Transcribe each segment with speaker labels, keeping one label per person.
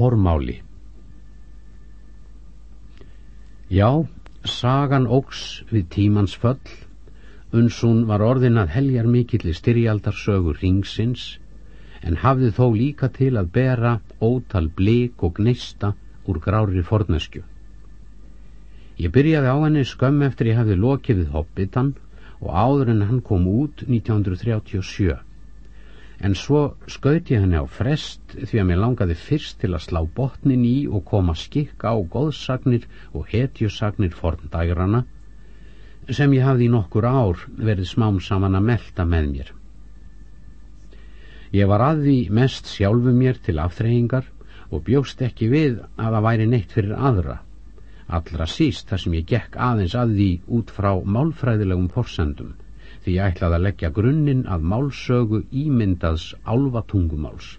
Speaker 1: Formáli Já, sagan ógs við tímans föll, unsun var orðin að heljar mikilli styrjaldarsögur ringsins, en hafði þó líka til að bera ótal blik og gnista úr grári forneskju. Ég byrjaði á henni skömm eftir ég hafði lokið við Hobbitan og áður en hann kom út 1937 en svo skauti henni á frest því að mér langaði fyrst til að slá botnin í og koma skikka á góðsagnir og hetjusagnir forndægrana sem ég hafði í nokkur ár verið smám saman að melda með mér. Ég var að því mest sjálfu mér til aftreyingar og bjóst ekki við að það væri neitt fyrir aðra, allra síst þar sem ég gekk aðeins að því út frá málfræðilegum forsendum því ég ætlaði að leggja grunninn að málsögu ímyndaðs álvatungumáls.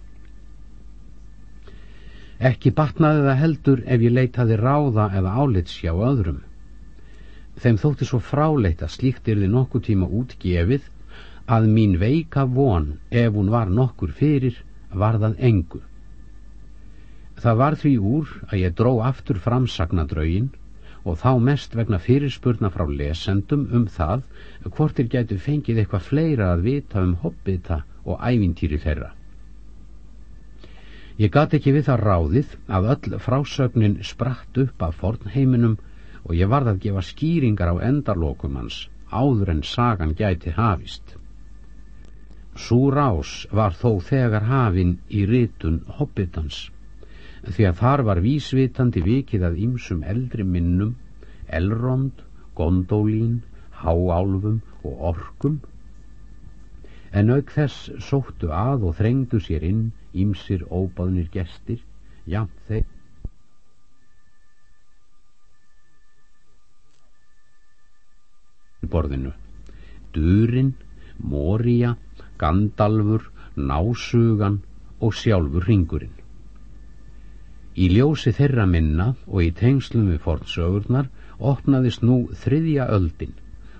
Speaker 1: Ekki batnaði það heldur ef ég leitaði ráða eða álits hjá öðrum. Þeim þótti svo fráleitt að slíkt er þið nokkuð tíma útgefið að mín veika von ef hún var nokkur fyrir var það engu. Það var því úr að ég dró aftur framsagnadraugin og þá mest vegna fyrirspurna frá lesendum um það hvort þeir gætu fengið eitthvað fleira að vita um hobbita og ævintýri þeirra. Ég gat ekki við það ráðið að öll frásögnin spratt upp af fornheiminum og ég varð að gefa skýringar á endarlokum hans áður en sagan gæti hafist. Súr ás var þó þegar hafin í ritun hobbitans því að þar var vísvitandi vikið að ýmsum eldri minnum, Elrond, Gondolín, Háálfum og Orkum, en auk þess sóttu að og þrengdu sér inn ýmsir óbáðnir gestir, jafn þeir. borðinu. Durin, Mória, Gandalfur, Násugan og sjálfur ringurinn. Í ljósi þeirra minna og í tengslum við fornsögurnar opnaðist nú þriðja öldin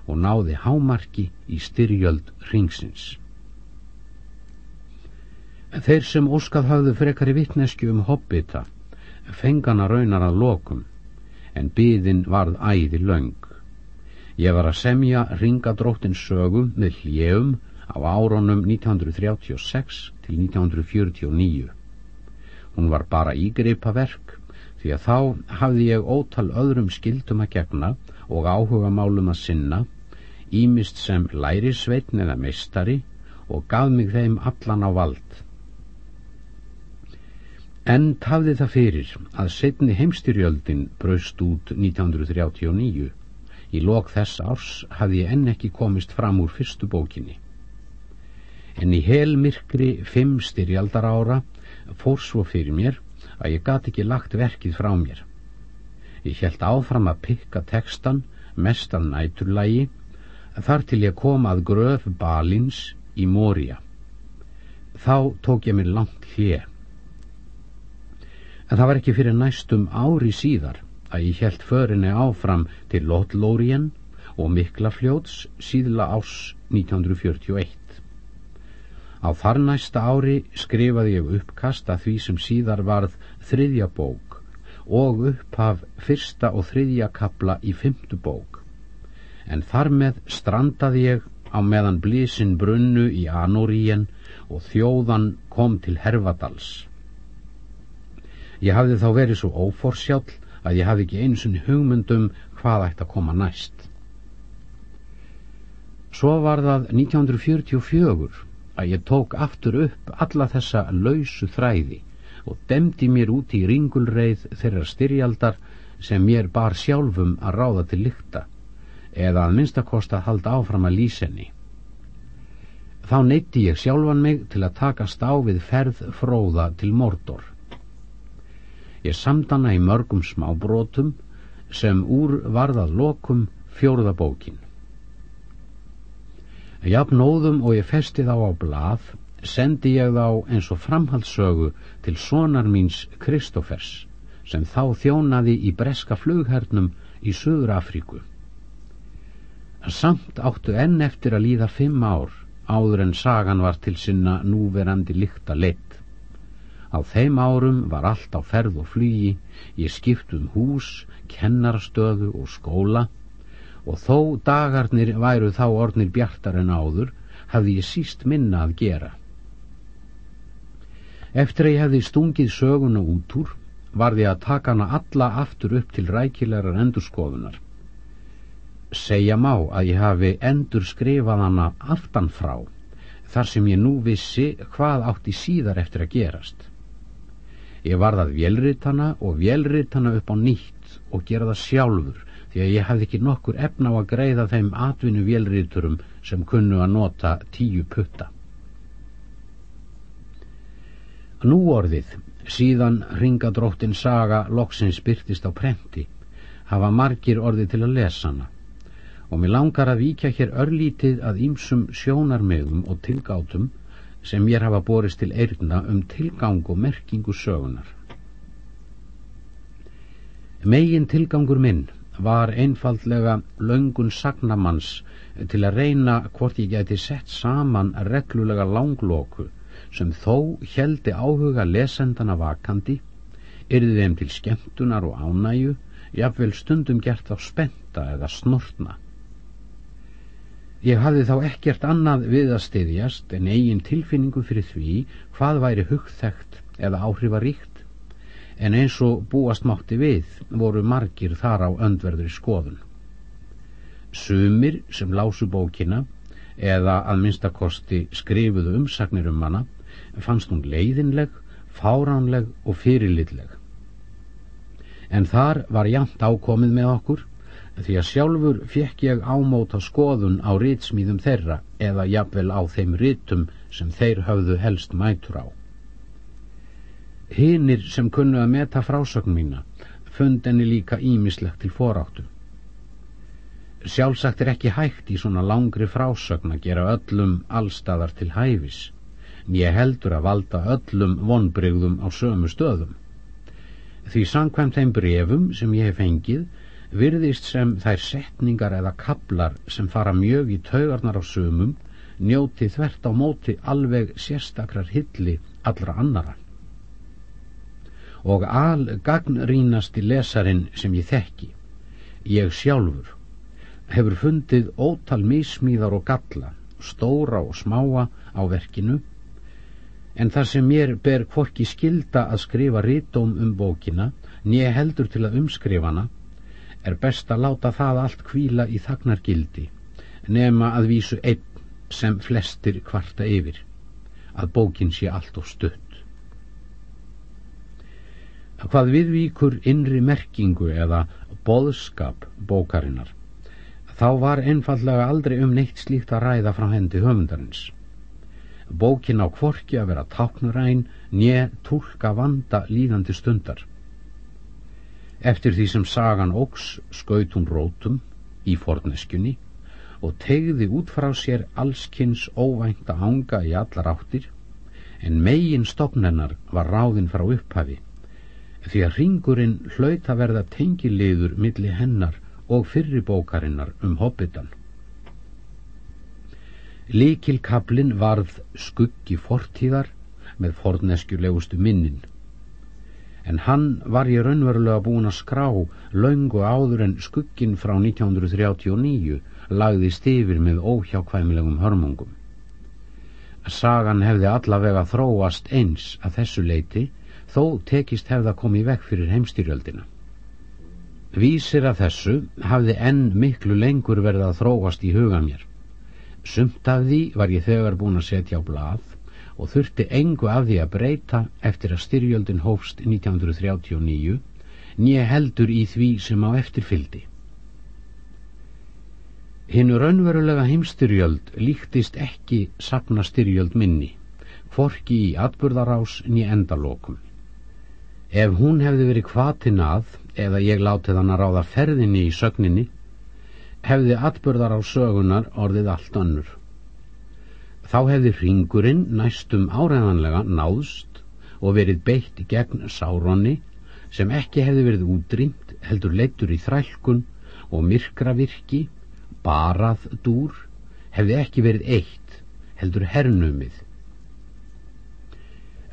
Speaker 1: og náði hámarki í styrjöld ringsins. Þeir sem óskað hafðu frekari vittneski um hobbita fengana raunar að lokum en byðin varð æði laung. Ég var að semja ringadróttin sögum með hljegum á áronum 1936 til 1949. Hún var bara ígripaverk því að þá hafði ég ótal öðrum skildum að gegna og áhuga málum að sinna, ímist sem lærisveitn eða meistari og gaf mig þeim allan á vald. En tafði það fyrir að setni heimstyrjöldin braust út 1939. Í lok þess árs hafði ég enn ekki komist fram úr fyrstu bókinni. En í helmirkri fimm styrjaldar ára fór svo fyrir mér að ég gati ekki lagt verkið frá mér. Ég held áfram að pikka tekstan mest að næturlægi þar til ég kom að gröf balins í Mória. Þá tók ég mér langt hlið. En það var ekki fyrir næstum ári síðar að ég held förinni áfram til Lothlórien og Miklafljóts síðla ás 1941. Á þar næsta ári skrifaði ég uppkast að því sem síðar varð þriðja bók og upphaf fyrsta og þriðja kapla í fymtu bók. En þar með strandaði ég á meðan blísin brunnu í Anoríen og þjóðan kom til Hervadals. Ég hafði þá verið svo óforsjál að ég hafði ekki eins og hugmyndum hvað ætti að koma næst. Svo var það 1944 að ég tók aftur upp alla þessa lausu þræði og demdi mér út í ringulreið þeirra styrjaldar sem mér bar sjálfum að ráða til lykta eða að minnstakosta halda áfram að lýsenni. Þá neytti ég sjálfan mig til að takast á við ferð fróða til Mordor. Ég samdana í mörgum smábrótum sem úr varðað lokum fjórðabókin. Jafnóðum og ég festi þá á blað, sendi ég þá eins og framhaldssögu til sonar míns Kristófers, sem þá þjónaði í breska flughernum í Suður Afríku. Samt áttu enn eftir að líða fimm ár áður en sagan var til sinna núverandi líkta leitt. Á þeim árum var allt á ferð og flugi, ég skipt um hús, kennarstöðu og skóla og þó dagarnir væru þá ornir bjartar en áður, hafði ég síst minna að gera. Eftir að ég hefði stungið söguna út úr, varði að taka hana alla aftur upp til rækilegar endurskoðunar. Segja má að ég hafi endur skrifað hana aftan frá, þar sem ég nú vissi hvað átti síðar eftir að gerast. Ég varð að vélritana og vélritana upp á nýtt og gera það sjálfur því að ég hafði ekki nokkur efna á að greiða þeim atvinnu vélriturum sem kunnu að nota tíu putta. Nú orðið, síðan ringadróttin saga loksins byrtist á prenti, hafa margir orðið til að lesa hana og mér langar að víkja hér örlítið að ýmsum sjónarmegum og tilgátum sem mér hafa borist til eirna um tilgang og merkingu sögunar. Megin tilgangur minn var einfaldlega löngun sagnamanns til að reyna hvort ég geti sett saman reglulega langlóku sem þó heldi áhuga lesendana vakandi, yrði þeim til skemmtunar og ánæju, jafnvel stundum gert á spenta eða snortna. Ég hafði þá ekkert annað við að styðjast en eigin tilfinningu fyrir því hvað væri hugþægt eða áhrifaríkt en eins og búast mátti við voru margir þar á öndverðri skoðun. Sumir sem lásu bókina eða að minnstakosti skrifuðu umsagnir um hana fannst hún leiðinleg, fáránleg og fyrirlilleg. En þar var jæmt ákomið með okkur því að sjálfur fekk ég ámóta skoðun á ritsmíðum þeirra eða jafnvel á þeim ritum sem þeir höfðu helst mætur á. Hinnir sem kunnu að meta frásögn mína fund enni líka ímislegt til foráttu. Sjálfsagt er ekki hægt í svona langri frásögn að gera öllum allstæðar til hæfis, ég heldur að valda öllum vonbrygðum á sömu stöðum. Því sangkvæmt þeim brefum sem ég hef fengið virðist sem þær setningar eða kablar sem fara mjög í taugarnar á sumum njóti þvert á móti alveg sérstakrar hilli allra annara. Og al gagnrínasti lesarin sem ég þekki, ég sjálfur, hefur fundið ótal mismíðar og galla, stóra og smáa á verkinu, en þar sem mér ber hvorki skilda að skrifa rítóm um bókina, nýja heldur til að umskrifana, er best að láta það allt kvíla í þagnargildi nema að vísu einn sem flestir kvarta yfir að bókin sé allt og stutt hvað viðvíkur innri merkingu eða boðskap bókarinnar? Þá var einfallega aldrei um neitt slíkt að ræða frá hendi höfundarins. Bókin á kvorki að vera táknuræn nje tólka vanda líðandi stundar. Eftir því sem sagan ógs skaut hún rótum í forneskjunni og tegði út frá sér allskynns óvænta ánga í allar áttir, en megin stopnennar var ráðinn frá upphafi, því að ringurinn hlaut að verða tengiliður milli hennar og fyrribókarinnar um hobbitan. Líkilkablin varð skuggi fortíðar með forneskjulegustu minnin en hann var ég raunverulega búin að skrá laungu áður en skuggin frá 1939 lagðist yfir með óhjákvæmilegum hörmungum. Sagan hefði allavega þróast eins að þessu leiti þó tekist hefða komið vekk fyrir heimstyrjöldina. Vísir að þessu hafði enn miklu lengur verið að þróast í huga mér. Sumt af því var ég þegar búin að setja á blað og þurfti engu af því að breyta eftir að styrjöldin hófst 1939 nýja heldur í því sem á eftirfyldi. Hinnu raunverulega heimstyrjöld líktist ekki sapna styrjöld minni, forki í atburðarás nýja endalokum. Ef hún hefði verið kvatin að, eða ég látið hann að ráða ferðinni í sögninni, hefði atburðar á sögunar orðið allt önnur. Þá hefði ringurinn næstum áræðanlega náðst og verið beitt gegn sáronni sem ekki hefði verið útrýmt heldur leittur í þrælkun og myrkravirki, barað dúr, hefði ekki verið eitt heldur hernumið.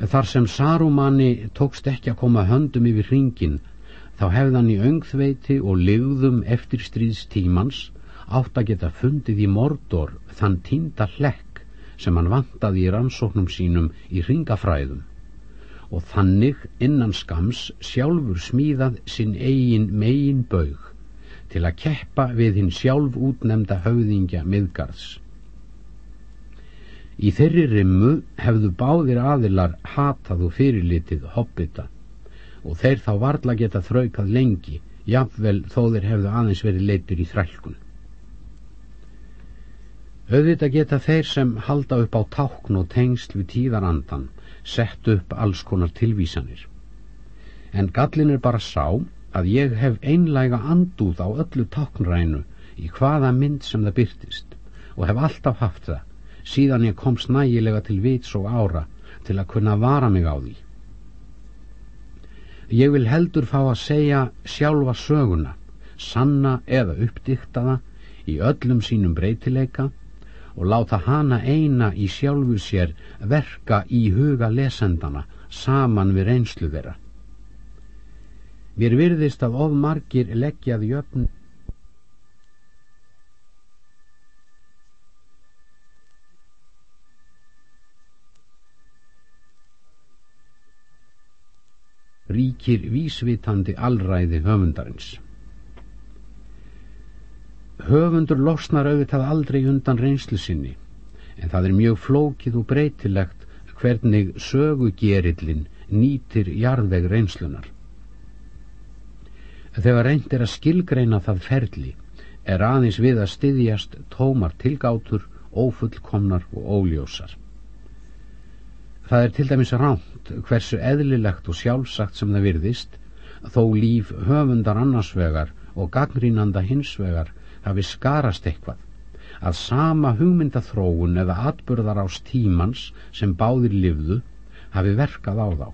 Speaker 1: Þar sem Sarumanni tókst ekki að koma höndum yfir hringin, þá hefði hann í öngþveiti og ligðum eftir stríðstímans átt að geta fundið í mordor þann tínda hlekk sem hann vantaði í rannsóknum sínum í hringafræðum og þannig innan skams sjálfur smíðað sinn eigin megin baug til að keppa við hinn sjálf útnemda höfðingja miðgarðs. Í þeirri rimmu hefðu báðir aðilar hatað og fyrirlitið hobbita og þeir þá varla geta þraukað lengi, jafnvel þó þeir hefðu aðeins verið leitur í þrælkun. Auðvitað geta þeir sem halda upp á tákn og tengsl við tíðarandan sett upp alls konar tilvísanir. En gallin er bara sá að ég hef einlæga andúð á öllu táknrænu í hvaða mynd sem það byrtist og hef alltaf haft það síðan ég komst nægilega til vits og ára til að kunna vara mig á því. Ég vil heldur fá að segja sjálfa söguna, sanna eða uppdiktaða í öllum sínum breytileika og láta hana eina í sjálfu sér verka í huga lesendana saman við reynslu þeirra. Mér virðist að of margir leggjað jöfn ríkir vísvitandi allræði höfundarins. Höfundur losnar auðvitað aldrei undan reynslu sinni, en það er mjög flókið og breytilegt hvernig sögugerillin nýtir jarðveg reynslunar. Þegar reynd er að skilgreina það ferli, er aðeins við að styðjast tómar tilgátur, ófullkomnar og óljósar. Það er til dæmis ránt hversu eðlilegt og sjálfsagt sem það virðist þó líf höfundar annarsvegar og gaggrínanda hinsvegar hafi skarast eitthvað að sama hugmyndathróun eða atbyrðar ás tímans sem báðir livðu hafi verkað á þá.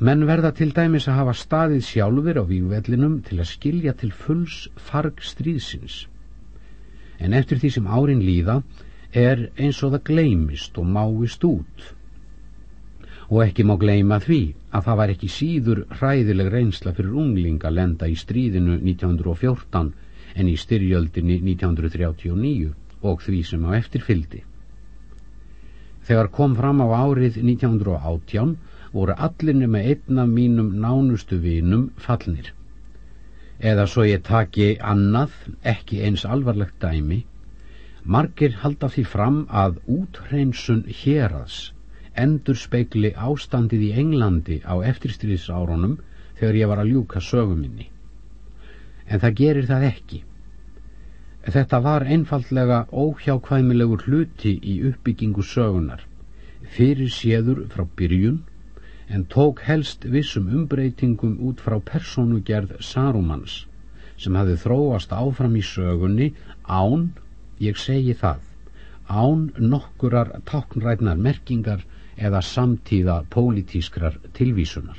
Speaker 1: Menn verða til dæmis að hafa staðið sjálfur á vývellinum til að skilja til fulls farg stríðsins. En eftir því sem árin líða er eins og það gleymist og máist út og ekki má gleyma því að það var ekki síður hræðileg reynsla fyrir unglinga lenda í stríðinu 1914 en í styrjöldinni 1939 og því sem á eftirfyldi. Þegar kom fram á árið 1918 voru allinni með einn af mínum nánustu vinum fallnir. Eða svo ég taki annað, ekki eins alvarlegt dæmi, Margir halda því fram að úthreinsun héraðs endur speikli ástandið í Englandi á eftirstríðsárunum þegar ég var að ljúka söguminni. En það gerir það ekki. Þetta var einfallega óhjákvæmilegur hluti í uppbyggingu sögunar, fyrir séður frá byrjun, en tók helst vissum umbreytingum út frá persónugerð Sarumans, sem hafi þróast áfram í sögunni án ég segi það, án nokkurar táknrætnar merkingar eða samtíða pólitískrar tilvísunar.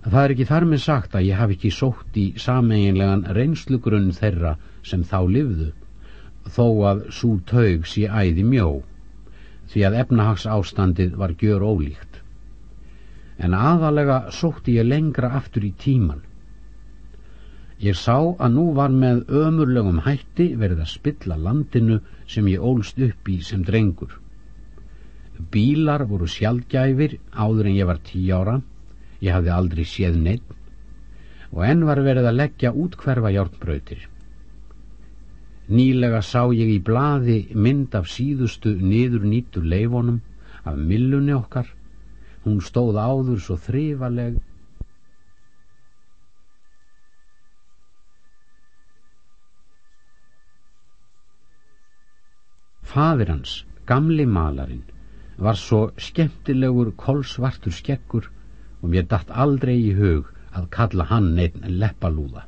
Speaker 1: Það er ekki þar með sagt að ég hafi ekki sótt í sameinlegan reynslugrunn þeirra sem þá livðu, þó að svo taug sé æði mjó, því að efnahags ástandið var gjör ólíkt. En aðalega sótti ég lengra aftur í tíman, Ég sá að nú var með ömurlegum hætti verið að spilla landinu sem ég ólst upp í sem drengur. Bílar voru sjálfgæfir áður en ég var tí ára, ég hafði aldrei séð neitt og enn var verið að leggja út hverfa hjálpbrautir. Nýlega sá ég í blaði mynd af síðustu niður nýttu leifonum af millunni okkar, hún stóð áður svo þrifaleg Fadir hans, gamli malarinn, var svo skemmtilegur kolsvartur skekkur og mér dætt aldrei í hug að kalla hann einn leppalúða.